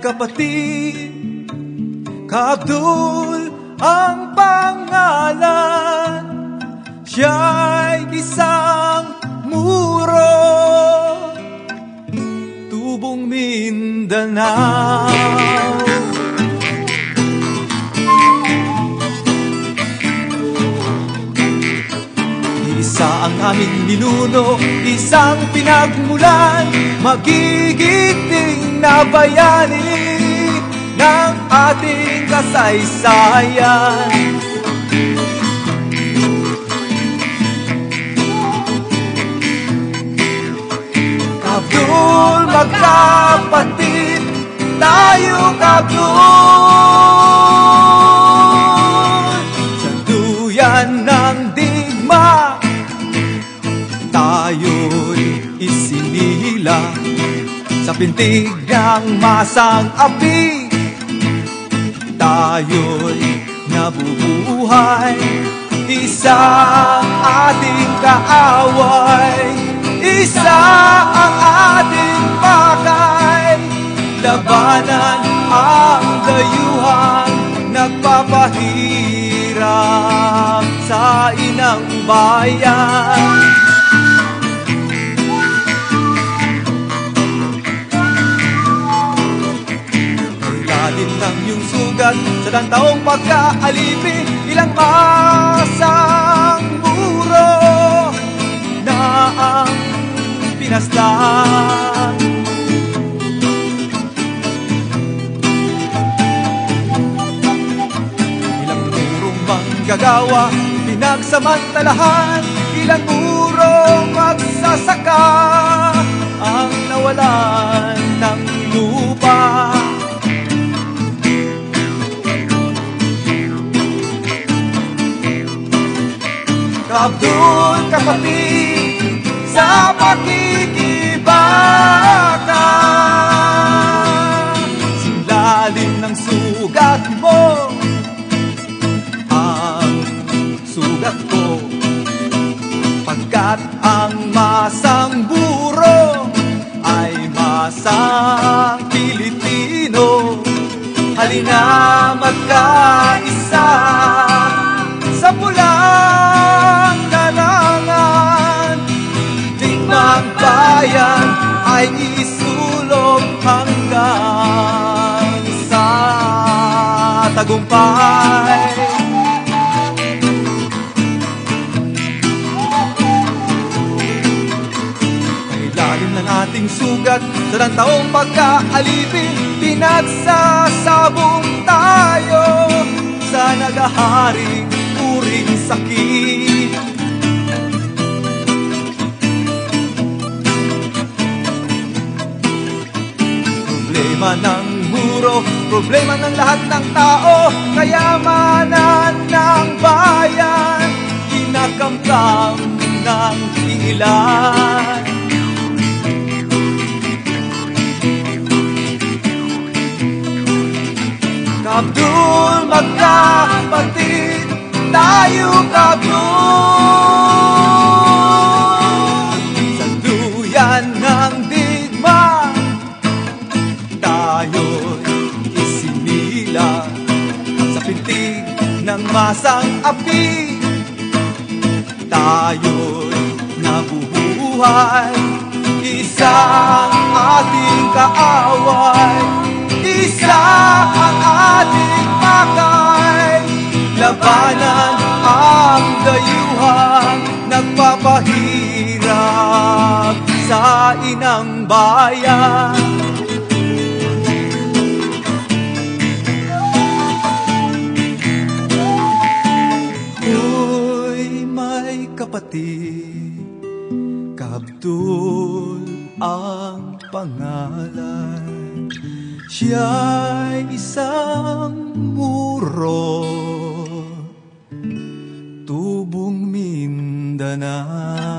kapatid. Kabdul ang pangalan. Siya'y isang muro. Tubong Mindanao. Isa ang aming ninuno, isang pinagmulan Magigiting na bayani ng ating kasaysayan. Kabdul magkapatid, tayo kabdul Sa duyan ng digma, tayo'y isinila Sa pintig ng masang api, tayo'y nabubuhay. Isang ating kaaway Isa ang ating pakay. Labanan ang dayuhan Nagpapahirap sa inang bayan sugat Sa lang taong pagkaalipin Ilang masang muro Na ang pinastan Ilang murong manggagawa Pinagsamantalahan Ilang murong magsasaka Ang nawalan Kabdul kapatid sa pakikibaka Silalim ng sugat mo. Ang sugat ko Pagkat ang masang buro Ay masang Pilipino. Halina magkaisa bayan ay isulong hanggang sa tagumpay. Kailalim ng ating sugat Sa lang taong pagkaalipin Pinagsasabong tayo Sa nagaharing uring sakit Problema ng muro, problema ng lahat ng tao Kayamanan ng bayan, kinakamkam ng ilan. Kabdul magkapatid, tayo ng masang api, tayo'y nabubuhay Isang ating kaaway Isa ang ating pakay. Labanan ang dayuhan Nagpapahirap sa inang bayan pati Kabdul ang pangalan. Siya'y isang muro. Tubong Mindanao.